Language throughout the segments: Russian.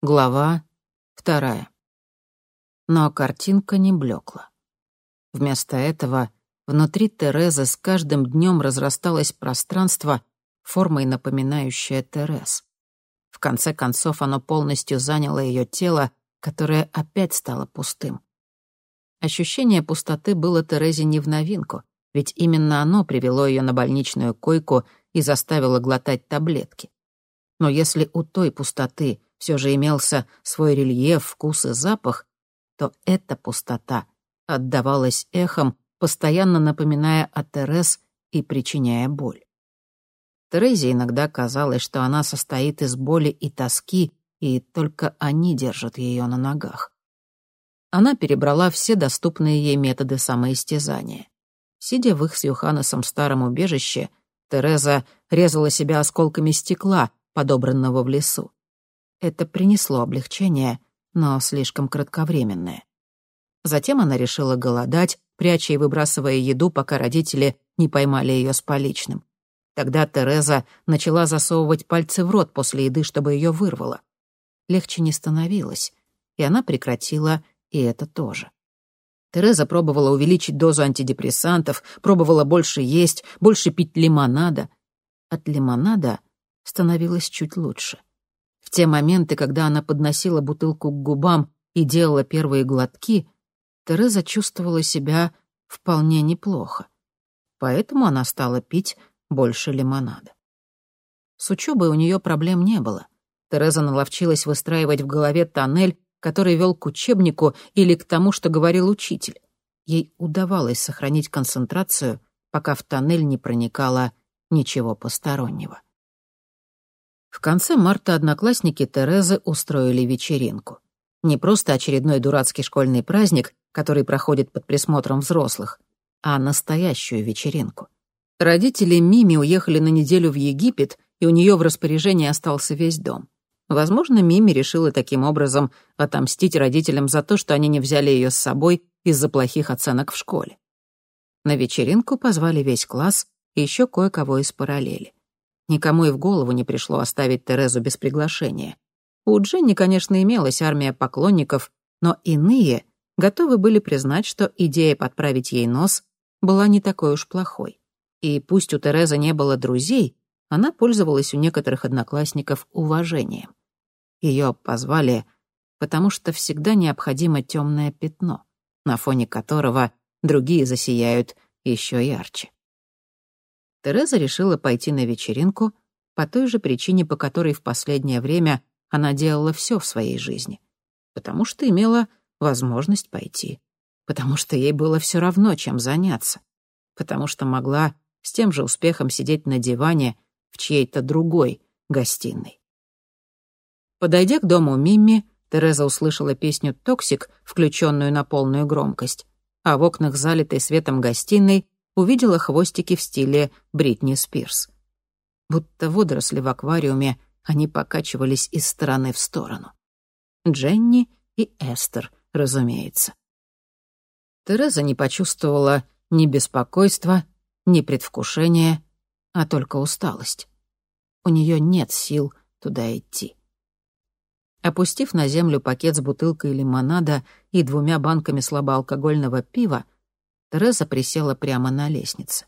Глава вторая. Но картинка не блекла. Вместо этого внутри Терезы с каждым днем разрасталось пространство, формой напоминающее Терез. В конце концов оно полностью заняло ее тело, которое опять стало пустым. Ощущение пустоты было Терезе не в новинку, ведь именно оно привело ее на больничную койку и заставило глотать таблетки. Но если у той пустоты все же имелся свой рельеф, вкус и запах, то эта пустота отдавалась эхом, постоянно напоминая о Терез и причиняя боль. Терезе иногда казалось, что она состоит из боли и тоски, и только они держат ее на ногах. Она перебрала все доступные ей методы самоистязания. Сидя в их с Юханесом старом убежище, Тереза резала себя осколками стекла, подобранного в лесу. Это принесло облегчение, но слишком кратковременное. Затем она решила голодать, пряча и выбрасывая еду, пока родители не поймали ее с поличным. Тогда Тереза начала засовывать пальцы в рот после еды, чтобы ее вырвало. Легче не становилось, и она прекратила и это тоже. Тереза пробовала увеличить дозу антидепрессантов, пробовала больше есть, больше пить лимонада. От лимонада становилось чуть лучше. В те моменты, когда она подносила бутылку к губам и делала первые глотки, Тереза чувствовала себя вполне неплохо. Поэтому она стала пить больше лимонада. С учебой у нее проблем не было. Тереза наловчилась выстраивать в голове тоннель, который вел к учебнику или к тому, что говорил учитель. Ей удавалось сохранить концентрацию, пока в тоннель не проникало ничего постороннего. В конце марта одноклассники Терезы устроили вечеринку. Не просто очередной дурацкий школьный праздник, который проходит под присмотром взрослых, а настоящую вечеринку. Родители Мими уехали на неделю в Египет, и у нее в распоряжении остался весь дом. Возможно, Мими решила таким образом отомстить родителям за то, что они не взяли ее с собой из-за плохих оценок в школе. На вечеринку позвали весь класс и еще кое-кого из параллели. Никому и в голову не пришло оставить Терезу без приглашения. У Дженни, конечно, имелась армия поклонников, но иные готовы были признать, что идея подправить ей нос была не такой уж плохой. И пусть у Терезы не было друзей, она пользовалась у некоторых одноклассников уважением. Ее позвали, потому что всегда необходимо темное пятно, на фоне которого другие засияют еще ярче. Тереза решила пойти на вечеринку по той же причине, по которой в последнее время она делала все в своей жизни. Потому что имела возможность пойти. Потому что ей было все равно, чем заняться. Потому что могла с тем же успехом сидеть на диване в чьей-то другой гостиной. Подойдя к дому Мимми, Тереза услышала песню «Toxic», включенную на полную громкость, а в окнах, залитой светом гостиной, увидела хвостики в стиле Бритни Спирс. Будто водоросли в аквариуме, они покачивались из стороны в сторону. Дженни и Эстер, разумеется. Тереза не почувствовала ни беспокойства, ни предвкушения, а только усталость. У нее нет сил туда идти. Опустив на землю пакет с бутылкой лимонада и двумя банками слабоалкогольного пива, Тереза присела прямо на лестнице.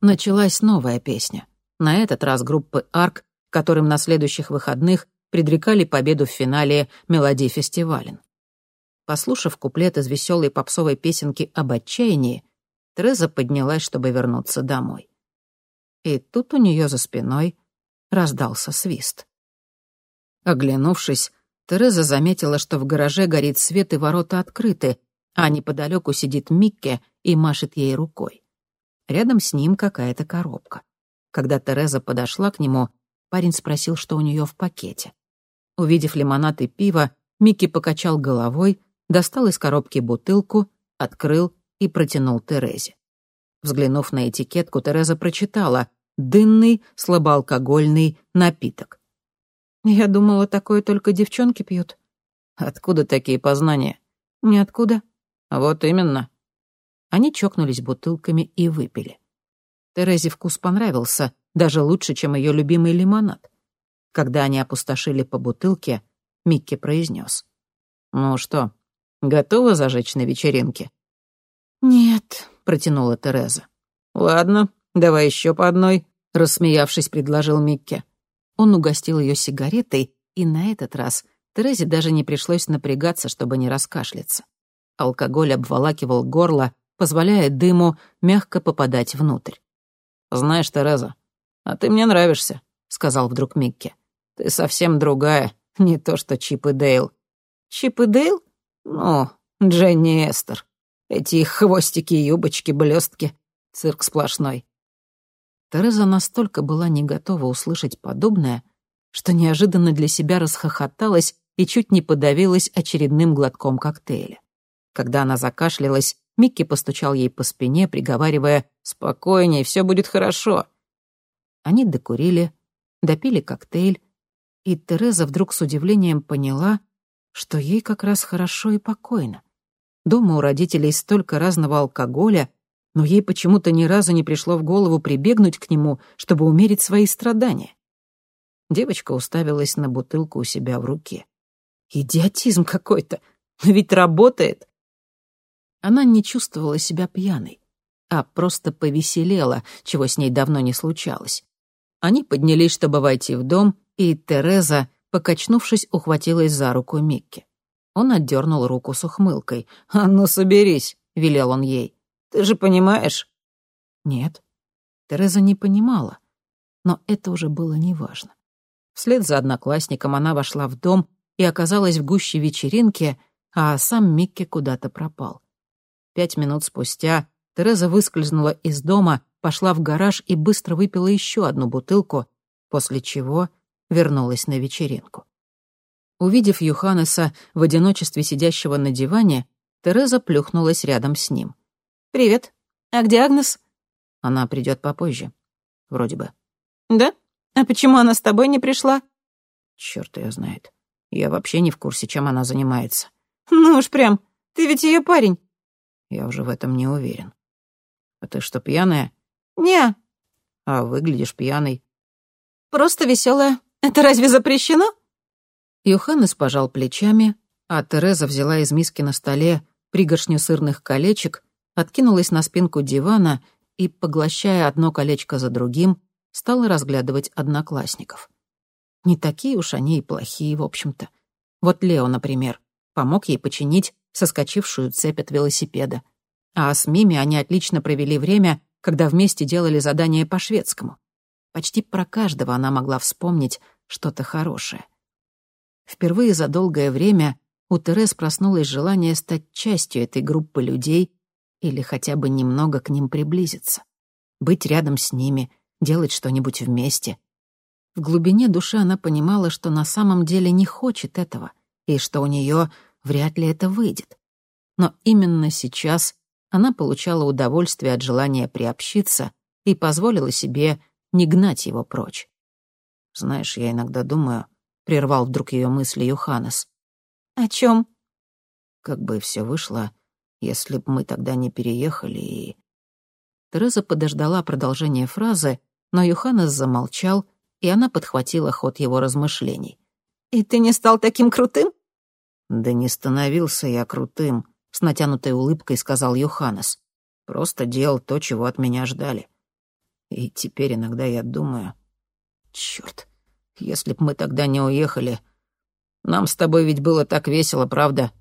Началась новая песня. На этот раз группы «Арк», которым на следующих выходных предрекали победу в финале «Мелодий фестивален». Послушав куплет из веселой попсовой песенки об отчаянии, Тереза поднялась, чтобы вернуться домой. И тут у нее за спиной раздался свист. Оглянувшись, Тереза заметила, что в гараже горит свет и ворота открыты, а неподалеку сидит Микке и машет ей рукой. Рядом с ним какая-то коробка. Когда Тереза подошла к нему, парень спросил, что у нее в пакете. Увидев лимонад и пиво, Микки покачал головой, достал из коробки бутылку, открыл и протянул Терезе. Взглянув на этикетку, Тереза прочитала «Дынный слабоалкогольный напиток». «Я думала, такое только девчонки пьют». «Откуда такие познания?» «Ниоткуда». «Вот именно». Они чокнулись бутылками и выпили. Терезе вкус понравился, даже лучше, чем ее любимый лимонад. Когда они опустошили по бутылке, Микки произнес. «Ну что, готова зажечь на вечеринке?» «Нет», — протянула Тереза. «Ладно, давай еще по одной», — рассмеявшись, предложил Микки. Он угостил ее сигаретой, и на этот раз Терезе даже не пришлось напрягаться, чтобы не раскашляться. Алкоголь обволакивал горло, позволяя дыму мягко попадать внутрь. «Знаешь, Тереза, а ты мне нравишься», — сказал вдруг Микки. «Ты совсем другая, не то что Чип и Дейл». «Чип и Дейл?» «Ну, Дженни и Эстер. Эти их хвостики, юбочки, блестки. Цирк сплошной». Тереза настолько была не готова услышать подобное, что неожиданно для себя расхохоталась и чуть не подавилась очередным глотком коктейля. Когда она закашлялась, Микки постучал ей по спине, приговаривая «Спокойнее, все будет хорошо». Они докурили, допили коктейль, и Тереза вдруг с удивлением поняла, что ей как раз хорошо и покойно. Дома у родителей столько разного алкоголя, но ей почему-то ни разу не пришло в голову прибегнуть к нему, чтобы умерить свои страдания. Девочка уставилась на бутылку у себя в руке. «Идиотизм какой-то! Но ведь работает!» Она не чувствовала себя пьяной, а просто повеселела, чего с ней давно не случалось. Они поднялись, чтобы войти в дом, и Тереза, покачнувшись, ухватилась за руку Микки. Он отдернул руку с ухмылкой. «А ну, соберись», — велел он ей. «Ты же понимаешь?» Нет, Тереза не понимала, но это уже было неважно. Вслед за одноклассником она вошла в дом и оказалась в гуще вечеринки, а сам Микки куда-то пропал. Пять минут спустя Тереза выскользнула из дома, пошла в гараж и быстро выпила еще одну бутылку, после чего вернулась на вечеринку. Увидев Юханеса в одиночестве сидящего на диване, Тереза плюхнулась рядом с ним. «Привет. А где Агнес?» «Она придет попозже. Вроде бы». «Да? А почему она с тобой не пришла?» Черт ее знает. Я вообще не в курсе, чем она занимается. «Ну уж прям. Ты ведь ее парень. Я уже в этом не уверен. А ты что, пьяная? Не. А выглядишь пьяной. Просто веселая. Это разве запрещено? Йоханнес пожал плечами, а Тереза взяла из миски на столе пригоршню сырных колечек, откинулась на спинку дивана и, поглощая одно колечко за другим, стала разглядывать одноклассников. Не такие уж они и плохие, в общем-то. Вот Лео, например, помог ей починить соскочившую цепь от велосипеда. А с Мими они отлично провели время, когда вместе делали задание по шведскому. Почти про каждого она могла вспомнить что-то хорошее. Впервые за долгое время у Терес проснулось желание стать частью этой группы людей или хотя бы немного к ним приблизиться. Быть рядом с ними, делать что-нибудь вместе. В глубине души она понимала, что на самом деле не хочет этого, и что у нее вряд ли это выйдет. Но именно сейчас она получала удовольствие от желания приобщиться и позволила себе не гнать его прочь. «Знаешь, я иногда думаю», — прервал вдруг ее мысли Юханес. «О чем? «Как бы все вышло, если б мы тогда не переехали и...» Тереза подождала продолжения фразы, но Юханес замолчал, и она подхватила ход его размышлений. «И ты не стал таким крутым?» «Да не становился я крутым», — с натянутой улыбкой сказал Йоханнес. «Просто делал то, чего от меня ждали. И теперь иногда я думаю... Чёрт, если б мы тогда не уехали... Нам с тобой ведь было так весело, правда?»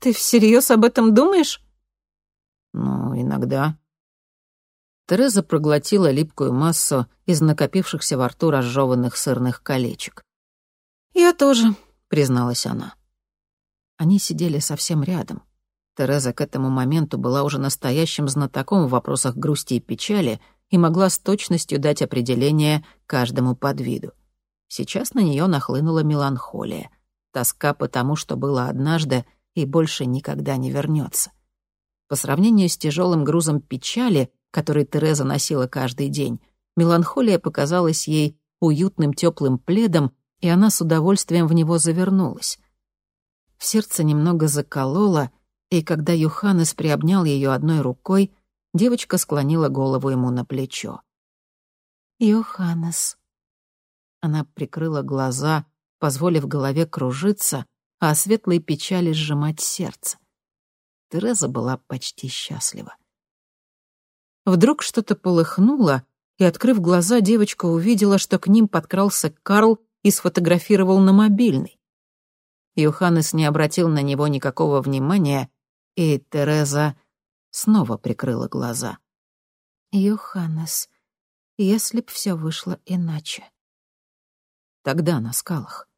«Ты всерьез об этом думаешь?» «Ну, иногда». Тереза проглотила липкую массу из накопившихся во рту разжеванных сырных колечек. «Я тоже», — призналась она. Они сидели совсем рядом. Тереза к этому моменту была уже настоящим знатоком в вопросах грусти и печали и могла с точностью дать определение каждому подвиду. Сейчас на нее нахлынула меланхолия, тоска по тому, что было однажды и больше никогда не вернется. По сравнению с тяжелым грузом печали, который Тереза носила каждый день, меланхолия показалась ей уютным теплым пледом, и она с удовольствием в него завернулась. Сердце немного закололо, и когда Юханес приобнял ее одной рукой, девочка склонила голову ему на плечо. «Юханес». Она прикрыла глаза, позволив голове кружиться, а светлой печали сжимать сердце. Тереза была почти счастлива. Вдруг что-то полыхнуло, и, открыв глаза, девочка увидела, что к ним подкрался Карл и сфотографировал на мобильный. Йоханнес не обратил на него никакого внимания, и Тереза снова прикрыла глаза. «Йоханнес, если б все вышло иначе». Тогда на скалах.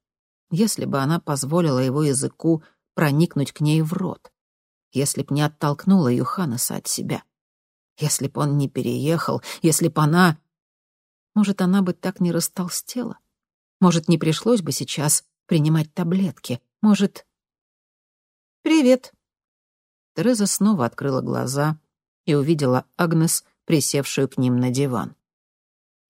Если бы она позволила его языку проникнуть к ней в рот. Если б не оттолкнула Йоханнеса от себя. Если б он не переехал, если б она... Может, она бы так не растолстела? Может, не пришлось бы сейчас принимать таблетки? Может... «Привет». Тереза снова открыла глаза и увидела Агнес, присевшую к ним на диван.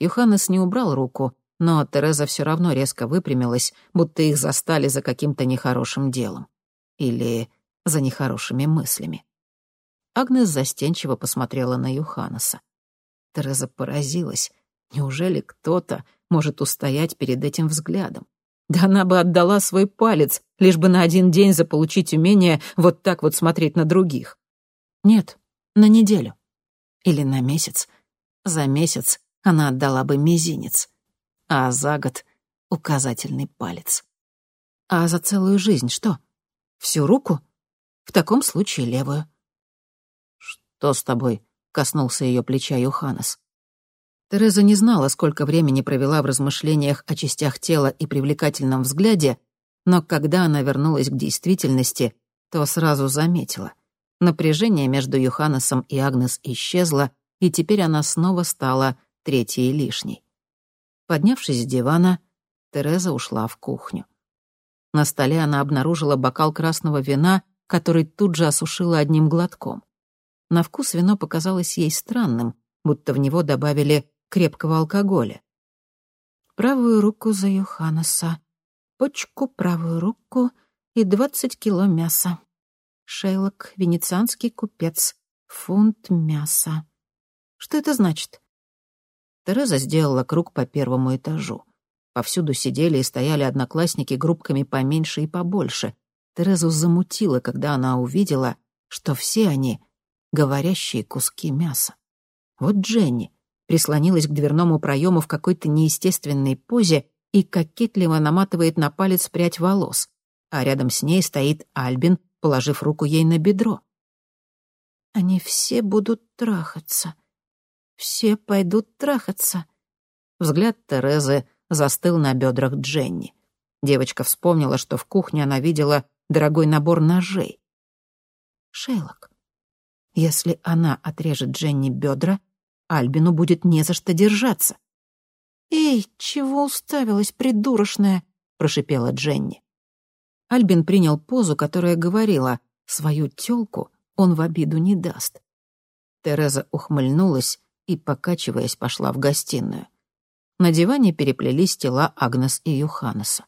Юханес не убрал руку, но Тереза все равно резко выпрямилась, будто их застали за каким-то нехорошим делом. Или за нехорошими мыслями. Агнес застенчиво посмотрела на Юханеса. Тереза поразилась. Неужели кто-то может устоять перед этим взглядом? Да она бы отдала свой палец, лишь бы на один день заполучить умение вот так вот смотреть на других. Нет, на неделю. Или на месяц. За месяц она отдала бы мизинец, а за год — указательный палец. А за целую жизнь что? Всю руку? В таком случае левую. «Что с тобой?» — коснулся ее плеча Юханес. Тереза не знала, сколько времени провела в размышлениях о частях тела и привлекательном взгляде, но когда она вернулась к действительности, то сразу заметила. Напряжение между Юханесом и Агнес исчезло, и теперь она снова стала третьей лишней. Поднявшись с дивана, Тереза ушла в кухню. На столе она обнаружила бокал красного вина, который тут же осушила одним глотком. На вкус вино показалось ей странным, будто в него добавили крепкого алкоголя. Правую руку за Йоханнеса, почку, правую руку и двадцать кило мяса. Шейлок, венецианский купец, фунт мяса. Что это значит? Тереза сделала круг по первому этажу. Повсюду сидели и стояли одноклассники группками поменьше и побольше. Терезу замутило, когда она увидела, что все они — говорящие куски мяса. Вот Дженни, прислонилась к дверному проему в какой-то неестественной позе и кокетливо наматывает на палец прядь волос, а рядом с ней стоит Альбин, положив руку ей на бедро. «Они все будут трахаться. Все пойдут трахаться». Взгляд Терезы застыл на бедрах Дженни. Девочка вспомнила, что в кухне она видела дорогой набор ножей. Шейлок. Если она отрежет Дженни бедра, Альбину будет не за что держаться. «Эй, чего уставилась, придурочная?» — прошипела Дженни. Альбин принял позу, которая говорила, свою тёлку он в обиду не даст. Тереза ухмыльнулась и, покачиваясь, пошла в гостиную. На диване переплелись тела Агнес и Юханеса.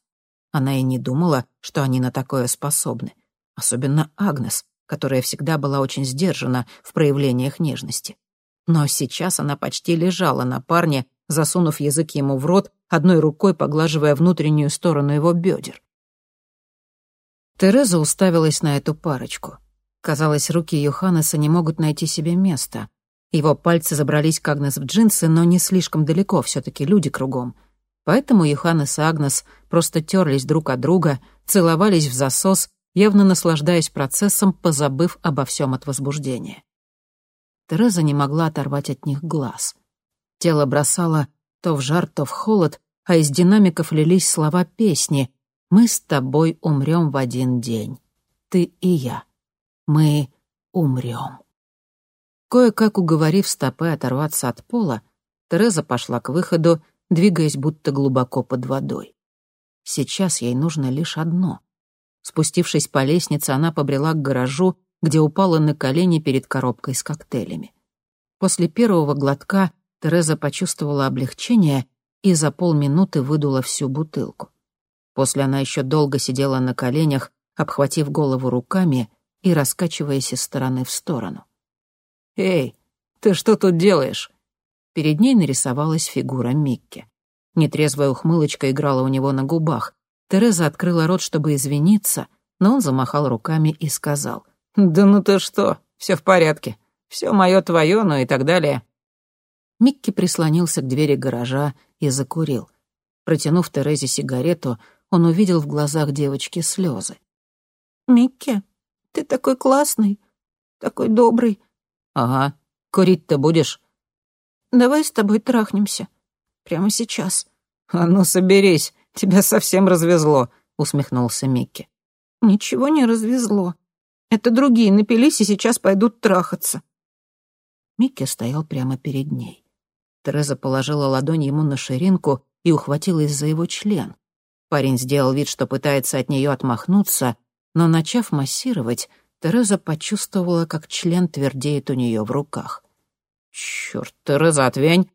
Она и не думала, что они на такое способны. Особенно Агнес, которая всегда была очень сдержана в проявлениях нежности. Но сейчас она почти лежала на парне, засунув язык ему в рот, одной рукой поглаживая внутреннюю сторону его бедер. Тереза уставилась на эту парочку. Казалось, руки Йоханнеса не могут найти себе места. Его пальцы забрались к Агнес в джинсы, но не слишком далеко, все таки люди кругом. Поэтому Йоханнес и Агнес просто терлись друг от друга, целовались в засос, явно наслаждаясь процессом, позабыв обо всем от возбуждения. Тереза не могла оторвать от них глаз. Тело бросало то в жар, то в холод, а из динамиков лились слова песни «Мы с тобой умрем в один день. Ты и я. Мы умрем». Кое-как уговорив стопы оторваться от пола, Тереза пошла к выходу, двигаясь будто глубоко под водой. Сейчас ей нужно лишь одно. Спустившись по лестнице, она побрела к гаражу где упала на колени перед коробкой с коктейлями. После первого глотка Тереза почувствовала облегчение и за полминуты выдула всю бутылку. После она еще долго сидела на коленях, обхватив голову руками и раскачиваясь из стороны в сторону. «Эй, ты что тут делаешь?» Перед ней нарисовалась фигура Микки. Нетрезвая ухмылочка играла у него на губах. Тереза открыла рот, чтобы извиниться, но он замахал руками и сказал. «Да ну ты что, все в порядке. Все мое твое, ну и так далее». Микки прислонился к двери гаража и закурил. Протянув Терезе сигарету, он увидел в глазах девочки слезы. «Микки, ты такой классный, такой добрый». «Ага. Курить-то будешь?» «Давай с тобой трахнемся. Прямо сейчас». «А ну, соберись, тебя совсем развезло», — усмехнулся Микки. «Ничего не развезло. Это другие напились и сейчас пойдут трахаться». Микки стоял прямо перед ней. Тереза положила ладонь ему на ширинку и ухватилась за его член. Парень сделал вид, что пытается от нее отмахнуться, но, начав массировать, Тереза почувствовала, как член твердеет у нее в руках. «Чёрт, Тереза, отвянь!»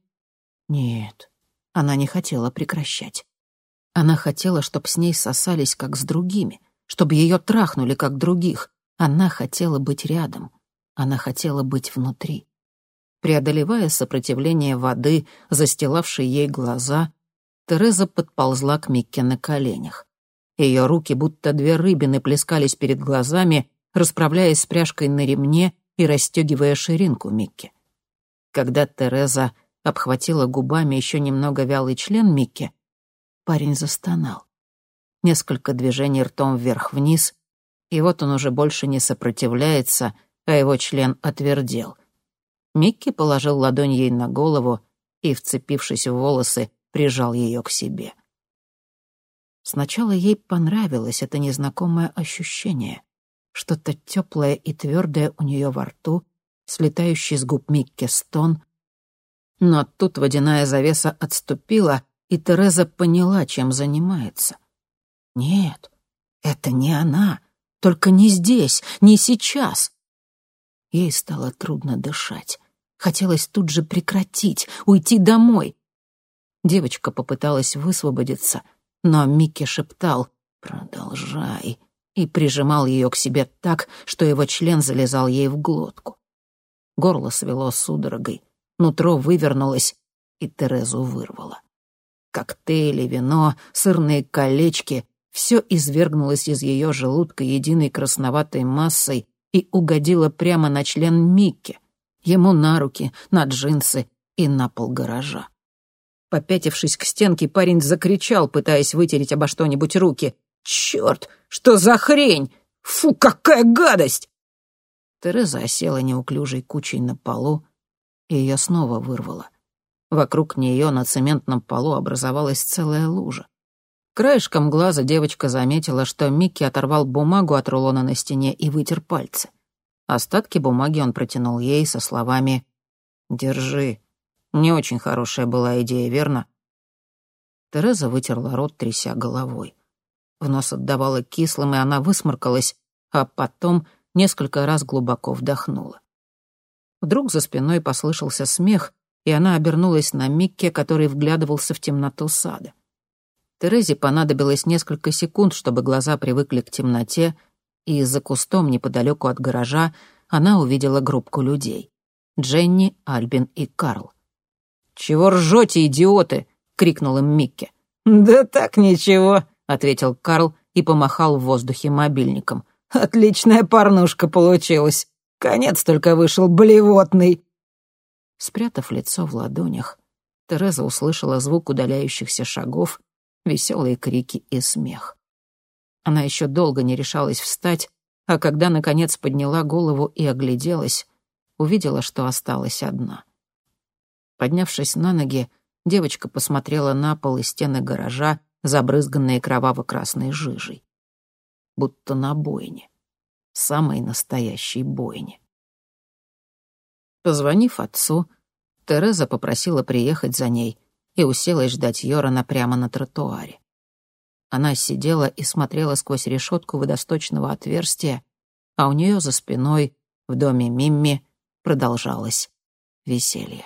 Нет, она не хотела прекращать. Она хотела, чтобы с ней сосались, как с другими, чтобы ее трахнули, как других. Она хотела быть рядом. Она хотела быть внутри. Преодолевая сопротивление воды, застилавшей ей глаза, Тереза подползла к Микке на коленях. Ее руки, будто две рыбины, плескались перед глазами, расправляясь с пряжкой на ремне и расстегивая ширинку Микки. Когда Тереза обхватила губами еще немного вялый член Микки, парень застонал. Несколько движений ртом вверх-вниз, и вот он уже больше не сопротивляется, а его член отвердел. Микки положил ладонь ей на голову и, вцепившись в волосы, прижал ее к себе. Сначала ей понравилось это незнакомое ощущение. Что-то теплое и твердое у нее во рту, слетающий с губ Микки стон. Но тут водяная завеса отступила, и Тереза поняла, чем занимается. Нет, это не она, только не здесь, не сейчас. Ей стало трудно дышать. Хотелось тут же прекратить, уйти домой, Девочка попыталась высвободиться, но Микки шептал «Продолжай» и прижимал ее к себе так, что его член залезал ей в глотку. Горло свело судорогой, нутро вывернулось, и Терезу вырвало. Коктейли, вино, сырные колечки — все извергнулось из ее желудка единой красноватой массой и угодило прямо на член Микки, ему на руки, на джинсы и на пол гаража. Попятившись к стенке, парень закричал, пытаясь вытереть обо что-нибудь руки. «Черт! Что за хрень? Фу, какая гадость!» Тереза осела неуклюжей кучей на полу, и ее снова вырвало. Вокруг нее на цементном полу образовалась целая лужа. Краешком глаза девочка заметила, что Микки оторвал бумагу от рулона на стене и вытер пальцы. Остатки бумаги он протянул ей со словами «Держи, не очень хорошая была идея, верно?» Тереза вытерла рот, тряся головой. В нос отдавала кислым, и она высморкалась, а потом несколько раз глубоко вдохнула. Вдруг за спиной послышался смех, и она обернулась на Микке, который вглядывался в темноту сада. Терезе понадобилось несколько секунд, чтобы глаза привыкли к темноте, и за кустом неподалеку от гаража она увидела группку людей. Дженни, Альбин и Карл. «Чего ржете, идиоты?» — крикнул им Микки. «Да так ничего», — ответил Карл и помахал в воздухе мобильником. «Отличная порнушка получилась. Конец только вышел блевотный». Спрятав лицо в ладонях, Тереза услышала звук удаляющихся шагов, веселые крики и смех. Она еще долго не решалась встать, а когда, наконец, подняла голову и огляделась, увидела, что осталась одна — Поднявшись на ноги, девочка посмотрела на пол и стены гаража, забрызганные кроваво-красной жижей. Будто на бойне. Самой настоящей бойне. Позвонив отцу, Тереза попросила приехать за ней и уселась ждать Йорана прямо на тротуаре. Она сидела и смотрела сквозь решетку водосточного отверстия, а у нее за спиной, в доме Мимми, продолжалось веселье.